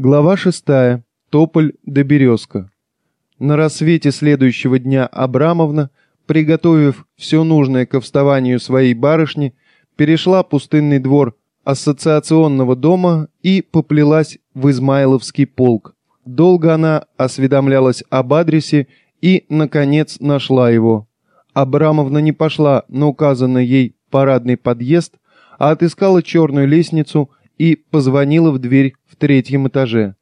Глава шестая. Тополь да березка. На рассвете следующего дня Абрамовна, приготовив все нужное ко вставанию своей барышни, перешла пустынный двор ассоциационного дома и поплелась в Измайловский полк. Долго она осведомлялась об адресе и, наконец, нашла его. Абрамовна не пошла на указанный ей парадный подъезд, а отыскала черную лестницу и позвонила в дверь третьем этаже.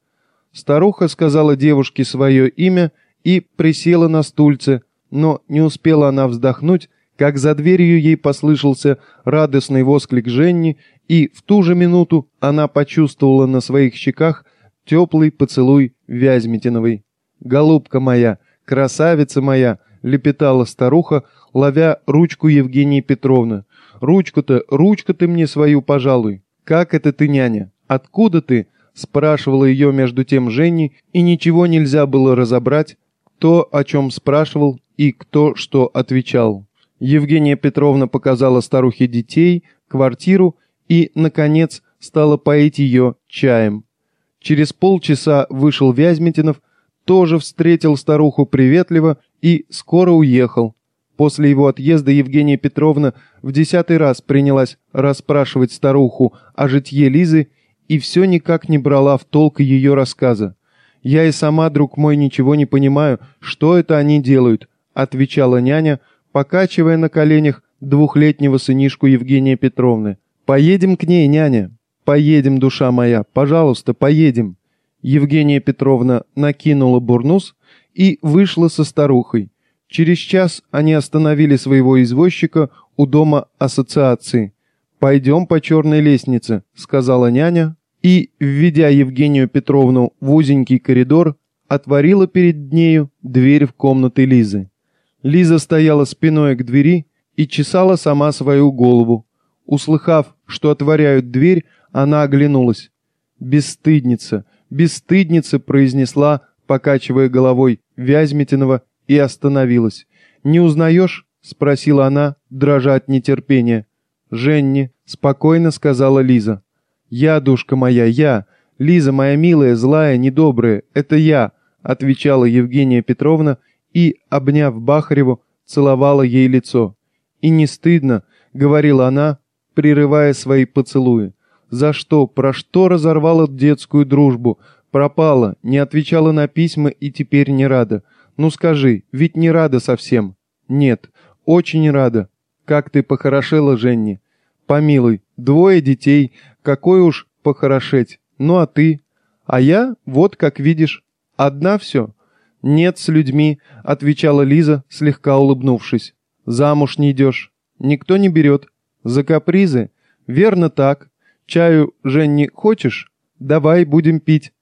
Старуха сказала девушке свое имя и присела на стульце, но не успела она вздохнуть, как за дверью ей послышался радостный восклик Женни, и в ту же минуту она почувствовала на своих щеках теплый поцелуй Вязьмитиновой. «Голубка моя, красавица моя!» — лепетала старуха, ловя ручку Евгении Петровны. «Ручку-то, ручку ты мне свою, пожалуй. Как это ты, няня? Откуда ты?» — спрашивала ее между тем Женни, и ничего нельзя было разобрать, кто о чем спрашивал и кто что отвечал. Евгения Петровна показала старухе детей, квартиру и, наконец, стала поить ее чаем. Через полчаса вышел Вязьмитинов, тоже встретил старуху приветливо и скоро уехал. После его отъезда Евгения Петровна в десятый раз принялась расспрашивать старуху о житье Лизы и все никак не брала в толк ее рассказа. «Я и сама, друг мой, ничего не понимаю, что это они делают», отвечала няня, покачивая на коленях двухлетнего сынишку Евгения Петровны. «Поедем к ней, няня. Поедем, душа моя, пожалуйста, поедем». Евгения Петровна накинула бурнус и вышла со старухой. Через час они остановили своего извозчика у дома ассоциации. «Пойдем по черной лестнице», — сказала няня, и, введя Евгению Петровну в узенький коридор, отворила перед нею дверь в комнаты Лизы. Лиза стояла спиной к двери и чесала сама свою голову. Услыхав, что отворяют дверь, она оглянулась. «Бесстыдница, бесстыдница!» произнесла, покачивая головой Вязьмитинова и остановилась. «Не узнаешь?» — спросила она, дрожа от нетерпения. «Женни», — спокойно сказала Лиза. «Я, душка моя, я. Лиза, моя милая, злая, недобрая, это я», — отвечала Евгения Петровна и, обняв Бахареву, целовала ей лицо. «И не стыдно», — говорила она, прерывая свои поцелуи. «За что, про что разорвала детскую дружбу? Пропала, не отвечала на письма и теперь не рада. Ну скажи, ведь не рада совсем. Нет, очень рада. Как ты похорошела, Женни. Помилуй, двое детей, какой уж похорошеть. Ну а ты? А я, вот как видишь, одна все. Нет, с людьми, отвечала Лиза, слегка улыбнувшись. Замуж не идешь. Никто не берет. За капризы? Верно так. Чаю, Женни, хочешь? Давай будем пить.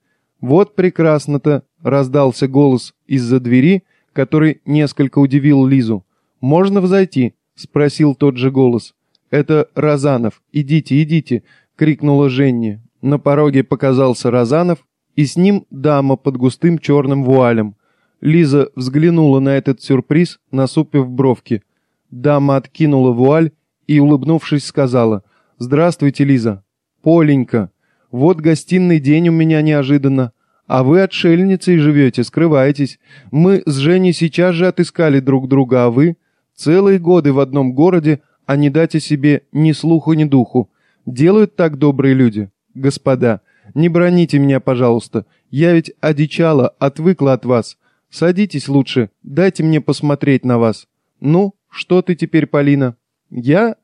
Вот прекрасно-то, раздался голос из-за двери, который несколько удивил Лизу. «Можно взойти?» — спросил тот же голос. «Это Разанов. Идите, идите!» — крикнула Женни. На пороге показался Разанов, и с ним дама под густым черным вуалем. Лиза взглянула на этот сюрприз, насупив бровки. Дама откинула вуаль и, улыбнувшись, сказала «Здравствуйте, Лиза». «Поленька, вот гостиный день у меня неожиданно. А вы отшельницей живете, скрываетесь. Мы с Женей сейчас же отыскали друг друга, а вы... Целые годы в одном городе, а не дать о себе ни слуху, ни духу. Делают так добрые люди. Господа, не броните меня, пожалуйста. Я ведь одичала, отвыкла от вас. Садитесь лучше, дайте мне посмотреть на вас. Ну, что ты теперь, Полина? Я...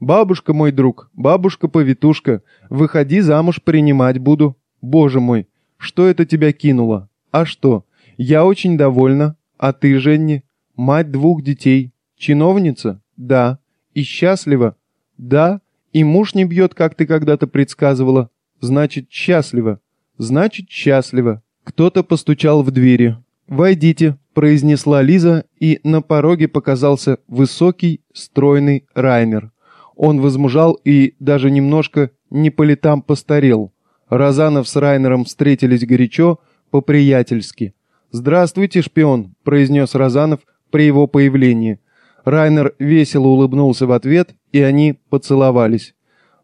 Бабушка мой друг, бабушка-повитушка. Выходи замуж, принимать буду. Боже мой, что это тебя кинуло? А что? Я очень довольна. А ты, Женни? Мать двух детей. Чиновница? Да. И счастлива? Да. И муж не бьет, как ты когда-то предсказывала. Значит, счастлива. Значит, счастлива. Кто-то постучал в двери. «Войдите», — произнесла Лиза, и на пороге показался высокий, стройный Раймер. Он возмужал и даже немножко не по летам постарел. Розанов с Райнером встретились горячо, по-приятельски. «Здравствуйте, шпион», — произнес Розанов при его появлении. Райнер весело улыбнулся в ответ, и они поцеловались.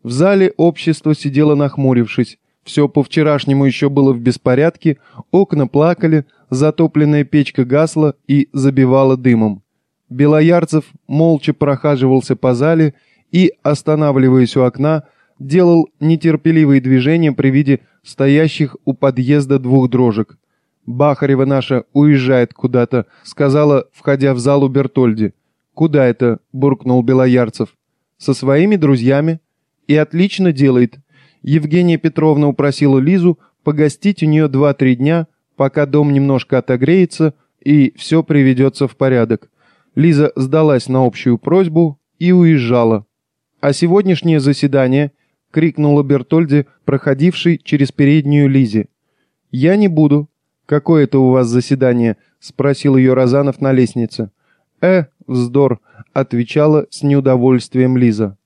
В зале общество сидело нахмурившись. Все по-вчерашнему еще было в беспорядке, окна плакали, затопленная печка гасла и забивала дымом. Белоярцев молча прохаживался по зале и, останавливаясь у окна, делал нетерпеливые движения при виде стоящих у подъезда двух дрожек. «Бахарева наша уезжает куда-то», — сказала, входя в залу Бертольди. «Куда это?» — буркнул Белоярцев. «Со своими друзьями. И отлично делает. Евгения Петровна упросила Лизу погостить у нее два-три дня, пока дом немножко отогреется и все приведется в порядок. Лиза сдалась на общую просьбу и уезжала. А сегодняшнее заседание —— крикнула Бертольди, проходивший через переднюю Лизе. «Я не буду». «Какое это у вас заседание?» — спросил ее Розанов на лестнице. «Э, вздор», — отвечала с неудовольствием Лиза.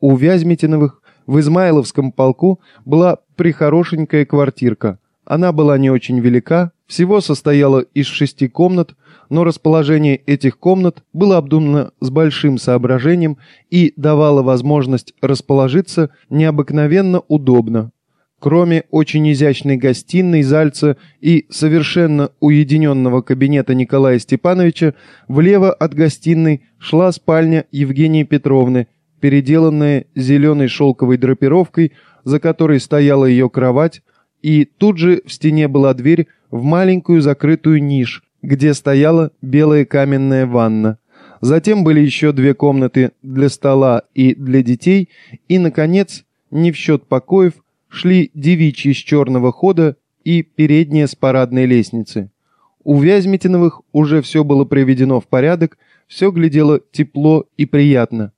У Вязьмитиновых в Измайловском полку была прихорошенькая квартирка. Она была не очень велика, всего состояла из шести комнат, но расположение этих комнат было обдумано с большим соображением и давало возможность расположиться необыкновенно удобно. Кроме очень изящной гостиной, зальца и совершенно уединенного кабинета Николая Степановича, влево от гостиной шла спальня Евгении Петровны, переделанная зеленой шелковой драпировкой, за которой стояла ее кровать, и тут же в стене была дверь в маленькую закрытую нишу, где стояла белая каменная ванна. Затем были еще две комнаты для стола и для детей, и, наконец, не в счет покоев, шли девичьи с черного хода и передняя с парадной лестницы. У Вязьмитиновых уже все было приведено в порядок, все глядело тепло и приятно.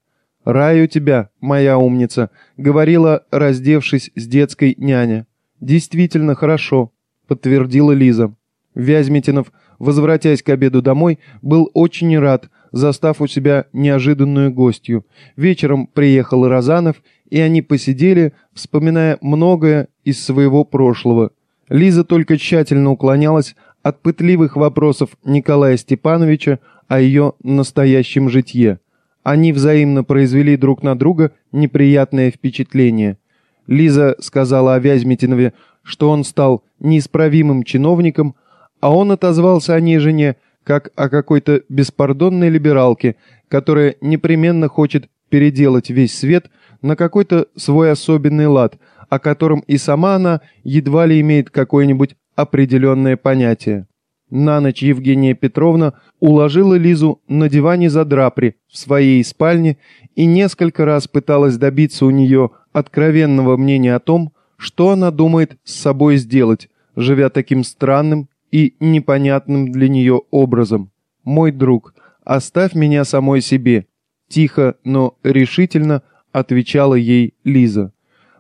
«Рай у тебя, моя умница», — говорила, раздевшись с детской няня. «Действительно хорошо», — подтвердила Лиза. Вязьмитинов возвратясь к обеду домой, был очень рад, застав у себя неожиданную гостью. Вечером приехал Розанов, и они посидели, вспоминая многое из своего прошлого. Лиза только тщательно уклонялась от пытливых вопросов Николая Степановича о ее настоящем житье. Они взаимно произвели друг на друга неприятное впечатление. Лиза сказала о Вязьмитинове, что он стал неисправимым чиновником, а он отозвался о ней жене как о какой-то беспардонной либералке, которая непременно хочет переделать весь свет на какой-то свой особенный лад, о котором и сама она едва ли имеет какое-нибудь определенное понятие. На ночь Евгения Петровна уложила Лизу на диване за драпри в своей спальне и несколько раз пыталась добиться у нее откровенного мнения о том, что она думает с собой сделать, живя таким странным и непонятным для нее образом. «Мой друг, оставь меня самой себе», — тихо, но решительно отвечала ей Лиза.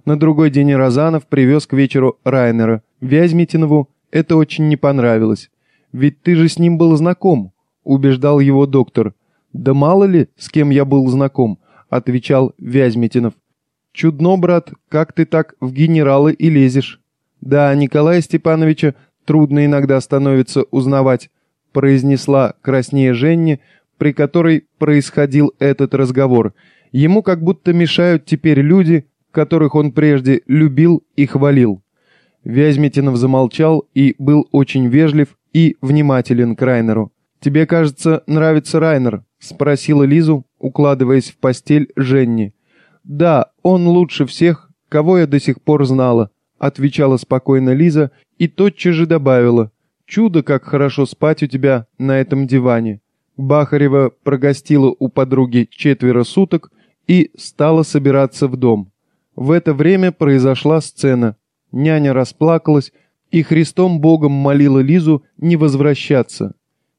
На другой день Розанов привез к вечеру Райнера. Вязьмитинову это очень не понравилось. «Ведь ты же с ним был знаком», — убеждал его доктор. «Да мало ли, с кем я был знаком», — отвечал Вязьмитинов. «Чудно, брат, как ты так в генералы и лезешь». Да, Николая Степановича трудно иногда становится узнавать», произнесла краснее Женни, при которой происходил этот разговор. Ему как будто мешают теперь люди, которых он прежде любил и хвалил. Вязьмитинов замолчал и был очень вежлив и внимателен к Райнеру. «Тебе, кажется, нравится Райнер?» — спросила Лизу, укладываясь в постель Женни. «Да, он лучше всех, кого я до сих пор знала», — отвечала спокойно Лиза и тотчас же добавила «Чудо, как хорошо спать у тебя на этом диване». Бахарева прогостила у подруги четверо суток и стала собираться в дом. В это время произошла сцена. Няня расплакалась и Христом Богом молила Лизу не возвращаться.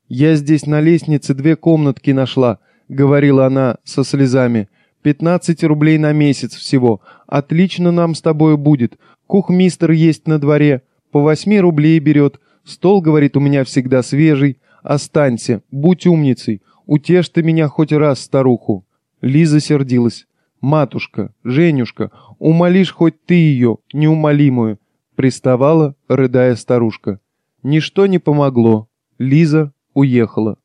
«Я здесь на лестнице две комнатки нашла», — говорила она со слезами. «Пятнадцать рублей на месяц всего. Отлично нам с тобою будет. Кухмистер есть на дворе. По восьми рублей берет. Стол, говорит, у меня всегда свежий. Останься, будь умницей. Утешь ты меня хоть раз, старуху. Лиза сердилась. «Матушка, Женюшка, умолишь хоть ты ее, неумолимую!» Приставала, рыдая старушка. Ничто не помогло. Лиза уехала.